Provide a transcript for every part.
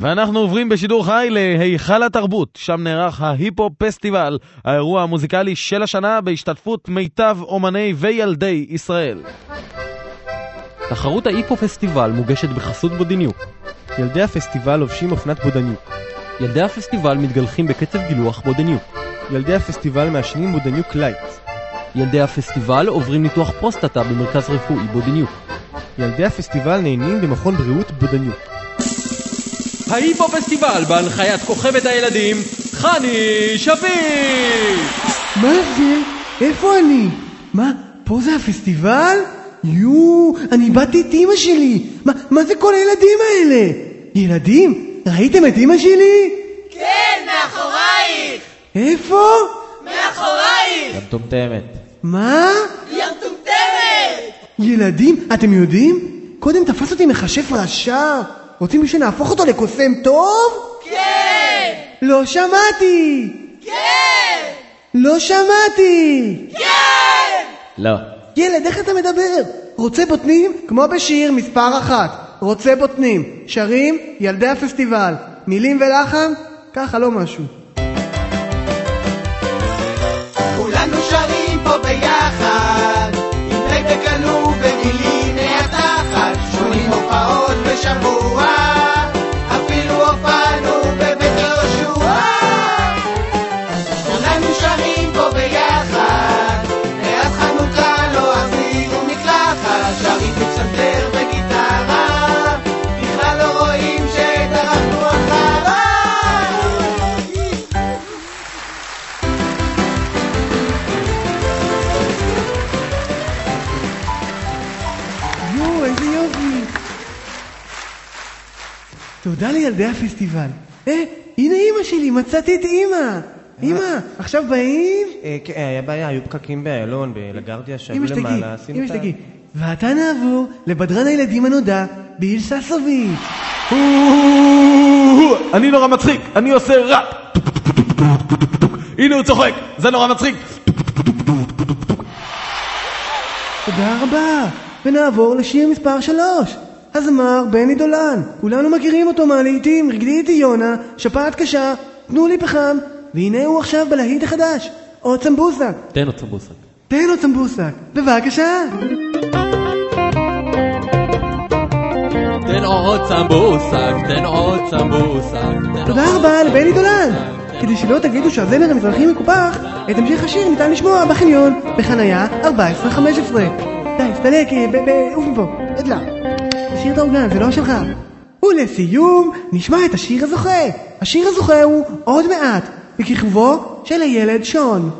ואנחנו עוברים בשידור חי להיכל התרבות, שם נערך ההיפו פסטיבל, האירוע המוזיקלי של השנה בהשתתפות מיטב אומני וילדי ישראל. תחרות ההיפו פסטיבל מוגשת בחסות בודיניוק. ילדי הפסטיבל לובשים אופנת בודניוק. ילדי הפסטיבל מתגלחים בקצב גילוח בודניוק. ילדי הפסטיבל מעשנים בודניוק light. ילדי הפסטיבל עוברים ניתוח פרוסטטה במרכז רפואי בודיניוק. ילדי הפסטיבל נהנים במכון בריאות בודניוק. ההיפו פסטיבל בהנחיית כוכבת הילדים, חני שפיק! מה זה? איפה אני? מה, פה זה הפסטיבל? יואו, אני באתי את אמא שלי! מה, מה זה כל הילדים האלה? ילדים? ראיתם את אמא שלי? כן, מאחורייך! איפה? מאחורייך! מטומטמת. מה? היא המטומטמת! ילדים, אתם יודעים? קודם תפס אותי מכשף רשע. רוצים שנהפוך אותו לקוסם טוב? כן! לא שמעתי! כן! לא שמעתי! כן! לא. ילד, איך אתה מדבר? רוצה בוטנים? כמו בשיר מספר אחת. רוצה בוטנים. שרים ילדי הפסטיבל. מילים ולחן? ככה, לא משהו. תודה לילדי הפסטיבל. אה, הנה אימא שלי, מצאתי את אימא. אימא, עכשיו באים? אה, כן, היה בעיה, היו פקקים באיילון, בלגרדיה, שהיו שתגידי, למעלה, עשינו את ה-. ועתה נעבור לבדרן הילדים הנודע, ביל ססוביץ'. אני נורא מצחיק, אני עושה רע. הנה הוא צוחק, זה נורא מצחיק. תודה רבה. ונעבור לשיר מספר שלוש. הזמר בני דולן. כולנו מכירים אותו מהלעיתים, רקדי איתי יונה, שפעת קשה, תנו לי פחם, והנה הוא עכשיו בלהיט החדש. עוד סמבוסק. תן עוד סמבוסק. תן עוד סמבוסק. בבקשה. תן עוד סמבוסק, תן עוד סמבוסק. תודה רבה לבני דולן. כדי שלא תגידו שהזמר המזרחי מקופח, את המשך השיר ניתן לשמוע בחניון, בחנייה 14-15. די, הסתלק, ב... ב... עוף מפה, אדלה. את האורגן, זה לא שלך. ולסיום, נשמע את השיר הזוכה. השיר הזוכה הוא עוד מעט, בכיכובו של הילד שון.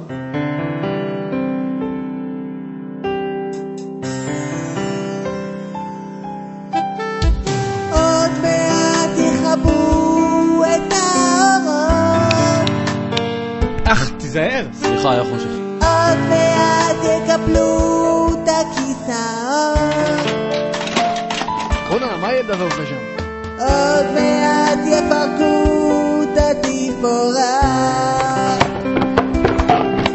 אך, תיזהר. סליחה, היה חושך. עוד מעט יקפלו את הכיסאות, בוא'נה, מה הילד הזה עושה שם? עוד מעט יפרקו את התפאורה,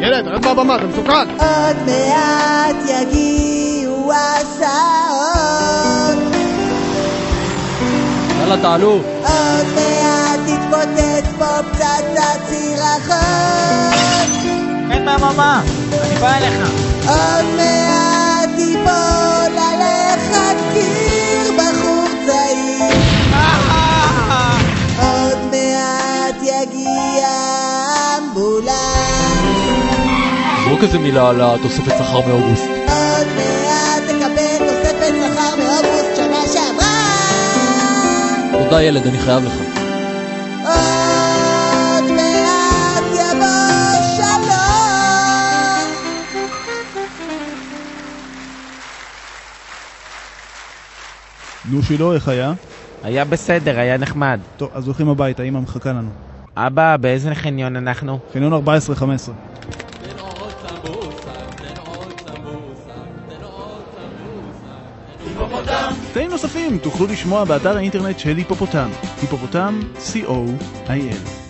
ילד, רד מהבמה, זה מסוכן. עוד מעט יגיעו הסעות, יאללה, תעלו. עוד מעט תתפוצץ פה פצצת סירחון. רד מהבמה, אני בא אליך. עוד מעט אמבולנס זרוק איזה מילה על התוספת שכר מאוגוסט. עוד מעט תקבל תוספת שכר מאוגוסט שנה שעברה תודה ילד, אני חייב לך. עוד מעט יבוא שלום נו שילה, איך היה? היה בסדר, היה נחמד. טוב, אז הולכים הביתה, אמא מחכה לנו. אבא, באיזה חניון אנחנו? חניון 14-15. קטעים נוספים תוכלו לשמוע באתר האינטרנט של היפופוטם, היפופוטם, co.il.